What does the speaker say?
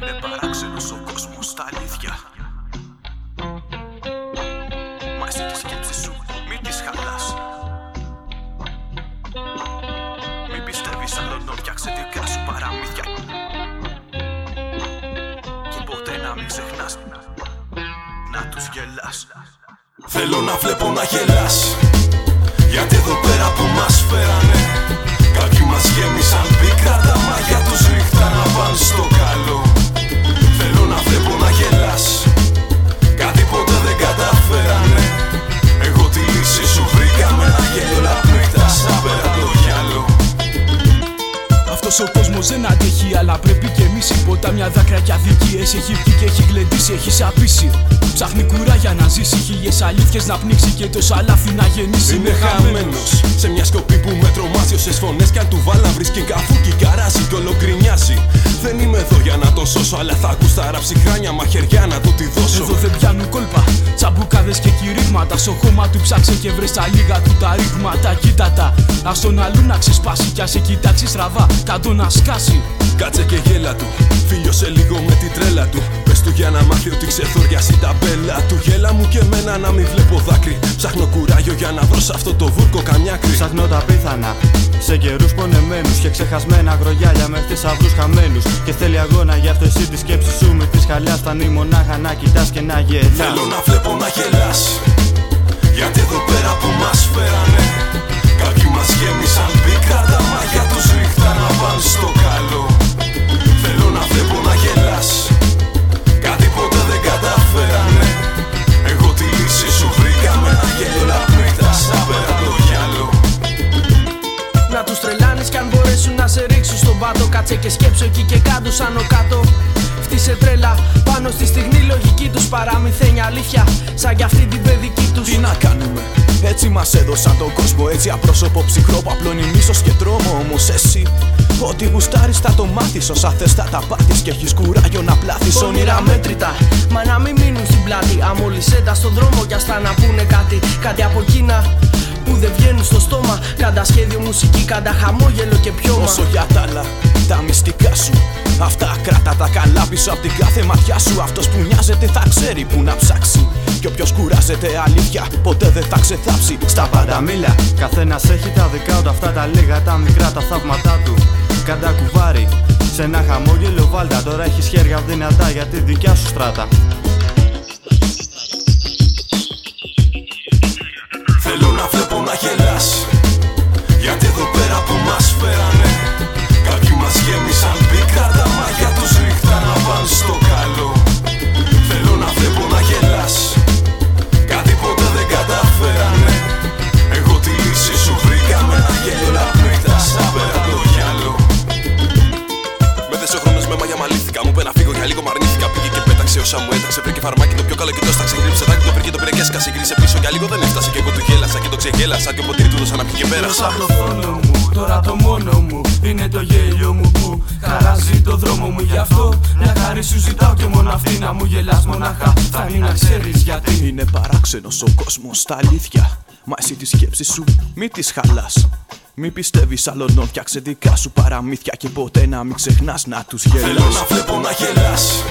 Είναι παράξενος ο κόσμος στα αλήθεια. Μα εσύ τη σκέψη σου μη τις χαλάς. Μην πιστεύεις άλλον φτιάξε δικά σου παραμύθια. Και ποτέ να μην ξεχνάς Να τους γελάς. Θέλω να βλέπω να γελάς Αυτός ο κόσμος δεν αντέχει, αλλά πρέπει και εμείς υπότα μια δάκρυα και αδικίες Έχει βγει και έχει γλεντήσει, έχει σαπίσει. Ψάχνει κουράγια να ζήσει, χίλιες αλήθειες να πνίξει και το σαλάφι να γεννήσει. Είναι χαμένος σε μια σκοπή που με τρομάζει. Όσε φωνέ κι αν του βάλα βρίσκει καφούκι, για να τον σώσω, αλλά θα ακούς τα ραψιχράνια μαχαιριά να του τη δώσω. Εδώ δεν πιάνουν κόλπα, τσαμπουκάδες και κηρύγματα. Στο χώμα του ψάξε και βρες τα λίγα του τα ρήγματα. Κοίτα τα, α τον αλλού να ξεσπάσει κι ας σε κοιτάξει στραβά, κάτω να σκάσει. Κάτσε και γέλα του, φίλιωσε λίγο με την τρέλα του. Πε του για να μάθει ότι ξεθοριάσει τα μπέλα του. Γέλα μου και εμένα να μην βλέπω δάκρυ. Ψάχνω κουράγιο για να βρω σε αυτό το βούρκο καμιά κρυ. Ψάχνω τα πίθανα σε καιρούς πονεμένους και ξεχασμένα αγρογιάλια με θησαυρού χαμένους. Και θέλει αγώνα γι' αυτό εσύ τη σκέψη σου με τη χαλιάς φτάνει μονάχα να κοιτάς και να γελάς. Θέλω να βλέπω να γελάς. Γιατί εδώ πέρα που μας φέρανε Κάποιοι μας γέμισαν Κάτσε και σκέψω εκεί και κάτω σαν ο κάτω Φτύσε τρέλα πάνω στη στιγμή λογική τους Παραμυθένια αλήθεια σαν κι αυτή την παιδική τους Τι να κάνουμε, έτσι μας έδωσαν τον κόσμο. Έτσι απρόσωπο ψυχρό που απλώνει μίσος και τρόμο. Όμως εσύ, ό,τι γουστάρεις θα το μάθεις. Όσα θες θα τα πάθεις και έχεις κουράγιο να πλάθεις. Όνειρα μέτρητα, μα να μην μείνουν στην πλάτη. Αμόλυσέ τα στον δρόμο κι αυτά να πούνε κάτι. Κάτι από εκείνα που δεν βγαίνουν στο στόμα. Κάντα σχέδιο μουσική, κάντα χαμόγελο και πιώμα. Όσο για τα άλλα, τα μυστικά σου. Αυτά κράτα τα καλά πίσω από την κάθε ματιά σου. Αυτός που νοιάζεται θα ξέρει που να ψάξει. Και όποιος κουράζεται αλήθεια, ποτέ δεν θα ξεθάψει. Στα πάντα μίλα, καθένας έχει τα δικά του. Αυτά τα λίγα, τα μικρά, τα θαύματά του. Κάντα κουβάρι, σε ένα χαμόγελο βάλτα. Τώρα έχεις χέρια δυνατά για τη δικιά σου στράτα. Είπε να φύγω για λίγο μ' αρνήθηκα. Πήγε και πέταξε όσα μου έταξε Βρήκε φαρμάκι το πιο καλό και το έσταξε Γρήψε τάκι το πήρε το πήρε και έσκασε Γύρισε πίσω. Για λίγο δεν έφτασε Και εγώ του γέλασα και το ξεγέλασα Και ο ποτήρι του δώσα να πιει και πέρασα. Μέσα από το φόνο μου, τώρα το μόνο μου είναι το γέλιο μου που χαράζει το δρόμο μου. Γι' αυτό Μια χάρη σου ζητάω και μόνο αυτή να μου γελάς μονάχα. Φτάνει να ξέρεις γιατί. Είναι παράξενος ο κόσμος στα αλήθεια. Μα εσύ τη σκέψη σου μη τις χαλάς μη πιστεύεις άλλον φτιάξε δικά σου παραμύθια Και ποτέ να μην ξεχνάς να τους Θέλω γελάς να βλέπω να γελάς